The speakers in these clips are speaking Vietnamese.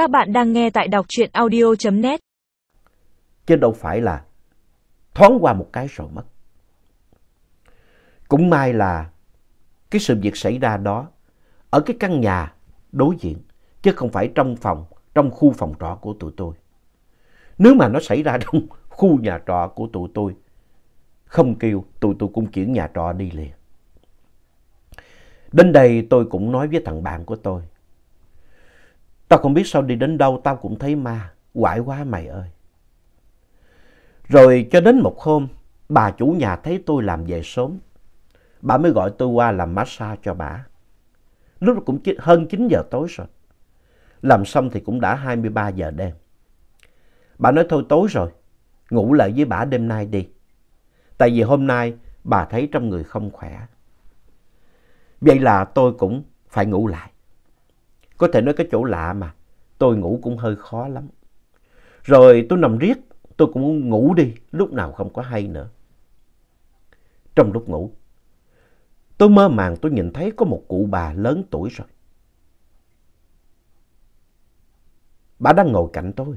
Các bạn đang nghe tại đọc truyện audio.net Chứ đâu phải là thoáng qua một cái rồi mất. Cũng may là cái sự việc xảy ra đó ở cái căn nhà đối diện chứ không phải trong phòng, trong khu phòng trọ của tụi tôi. Nếu mà nó xảy ra trong khu nhà trọ của tụi tôi, không kêu tụi tôi cũng chuyển nhà trọ đi liền. Đến đây tôi cũng nói với thằng bạn của tôi. Tao không biết sao đi đến đâu tao cũng thấy ma, quải quá mày ơi. Rồi cho đến một hôm, bà chủ nhà thấy tôi làm về sớm. Bà mới gọi tôi qua làm massage cho bà. Lúc đó cũng hơn 9 giờ tối rồi. Làm xong thì cũng đã 23 giờ đêm. Bà nói thôi tối rồi, ngủ lại với bà đêm nay đi. Tại vì hôm nay bà thấy trong người không khỏe. Vậy là tôi cũng phải ngủ lại. Có thể nói cái chỗ lạ mà, tôi ngủ cũng hơi khó lắm. Rồi tôi nằm riết, tôi cũng ngủ đi, lúc nào không có hay nữa. Trong lúc ngủ, tôi mơ màng tôi nhìn thấy có một cụ bà lớn tuổi rồi. Bà đang ngồi cạnh tôi.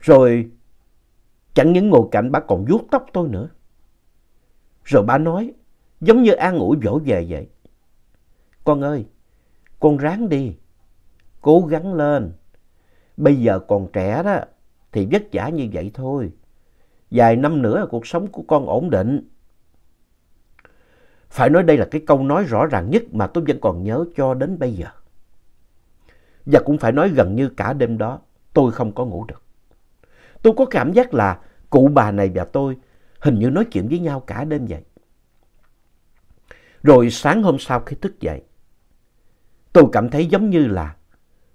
Rồi chẳng những ngồi cạnh bà còn vuốt tóc tôi nữa. Rồi bà nói, giống như an ủi vỗ về vậy. Con ơi, con ráng đi, cố gắng lên. Bây giờ còn trẻ đó, thì vất vả như vậy thôi. Vài năm nữa cuộc sống của con ổn định. Phải nói đây là cái câu nói rõ ràng nhất mà tôi vẫn còn nhớ cho đến bây giờ. Và cũng phải nói gần như cả đêm đó tôi không có ngủ được. Tôi có cảm giác là cụ bà này và tôi hình như nói chuyện với nhau cả đêm vậy. Rồi sáng hôm sau khi thức dậy, tôi cảm thấy giống như là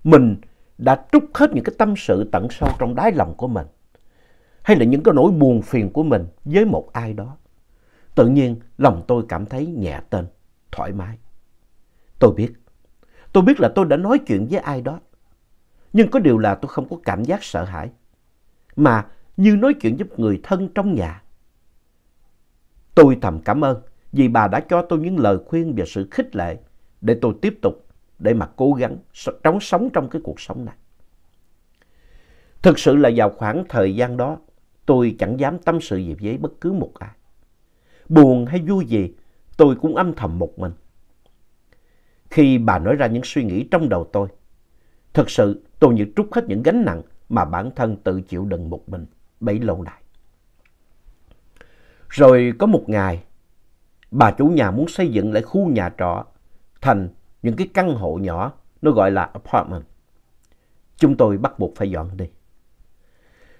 mình đã trút hết những cái tâm sự tận sâu trong đáy lòng của mình. Hay là những cái nỗi buồn phiền của mình với một ai đó. Tự nhiên lòng tôi cảm thấy nhẹ tên, thoải mái. Tôi biết, tôi biết là tôi đã nói chuyện với ai đó. Nhưng có điều là tôi không có cảm giác sợ hãi. Mà như nói chuyện với người thân trong nhà. Tôi thầm cảm ơn vì bà đã cho tôi những lời khuyên và sự khích lệ để tôi tiếp tục để mà cố gắng trống sống trong cái cuộc sống này. Thực sự là vào khoảng thời gian đó, tôi chẳng dám tâm sự gì với bất cứ một ai. Buồn hay vui gì, tôi cũng âm thầm một mình. Khi bà nói ra những suy nghĩ trong đầu tôi, thực sự tôi như trút hết những gánh nặng mà bản thân tự chịu đựng một mình bấy lâu nay. Rồi có một ngày, bà chủ nhà muốn xây dựng lại khu nhà trọ thành những cái căn hộ nhỏ, nó gọi là apartment. Chúng tôi bắt buộc phải dọn đi.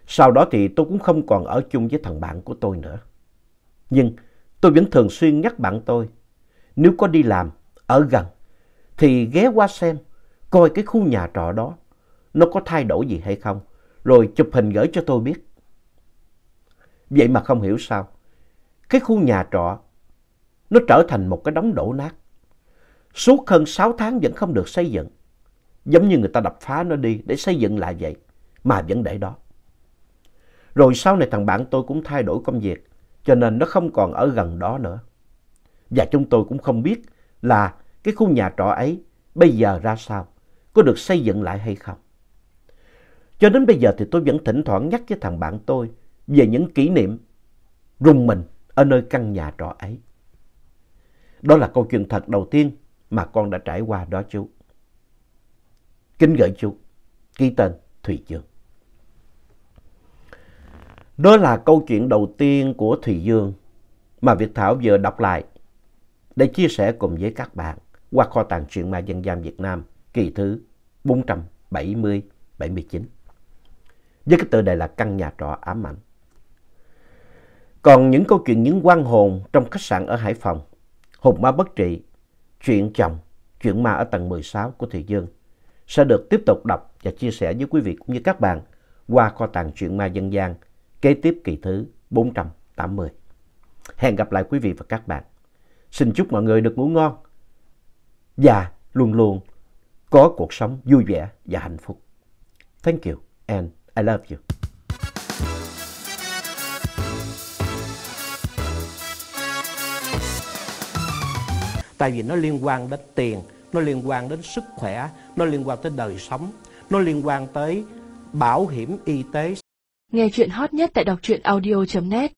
Sau đó thì tôi cũng không còn ở chung với thằng bạn của tôi nữa. Nhưng tôi vẫn thường xuyên nhắc bạn tôi, nếu có đi làm ở gần thì ghé qua xem, coi cái khu nhà trọ đó nó có thay đổi gì hay không, rồi chụp hình gửi cho tôi biết. Vậy mà không hiểu sao, cái khu nhà trọ nó trở thành một cái đống đổ nát. Suốt hơn 6 tháng vẫn không được xây dựng. Giống như người ta đập phá nó đi để xây dựng lại vậy, mà vẫn để đó. Rồi sau này thằng bạn tôi cũng thay đổi công việc, cho nên nó không còn ở gần đó nữa. Và chúng tôi cũng không biết là cái khu nhà trọ ấy bây giờ ra sao, có được xây dựng lại hay không. Cho đến bây giờ thì tôi vẫn thỉnh thoảng nhắc với thằng bạn tôi về những kỷ niệm rùng mình ở nơi căn nhà trọ ấy. Đó là câu chuyện thật đầu tiên mà con đã trải qua đó chú. Kính gửi chú, ký tên Thùy Dương. Đó là câu chuyện đầu tiên của Thùy Dương mà Việt Thảo vừa đọc lại để chia sẻ cùng với các bạn qua kho tàng truyện ma dân gian Việt Nam kỳ thứ 470-79. Với cái tựa đề là Căn nhà trọ ám ảnh. Còn những câu chuyện những quan hồn trong khách sạn ở Hải Phòng, Hùng ma bất trị, chuyện chồng, chuyện ma ở tầng 16 của thị Dương sẽ được tiếp tục đọc và chia sẻ với quý vị cũng như các bạn qua kho tàng truyện ma dân gian kế tiếp kỳ thứ 480. Hẹn gặp lại quý vị và các bạn. Xin chúc mọi người được ngủ ngon và luôn luôn có cuộc sống vui vẻ và hạnh phúc. Thank you and I love you. tại vì nó liên quan đến tiền, nó liên quan đến sức khỏe, nó liên quan tới đời sống, nó liên quan tới bảo hiểm y tế. Nghe chuyện hot nhất tại đọc truyện audio.net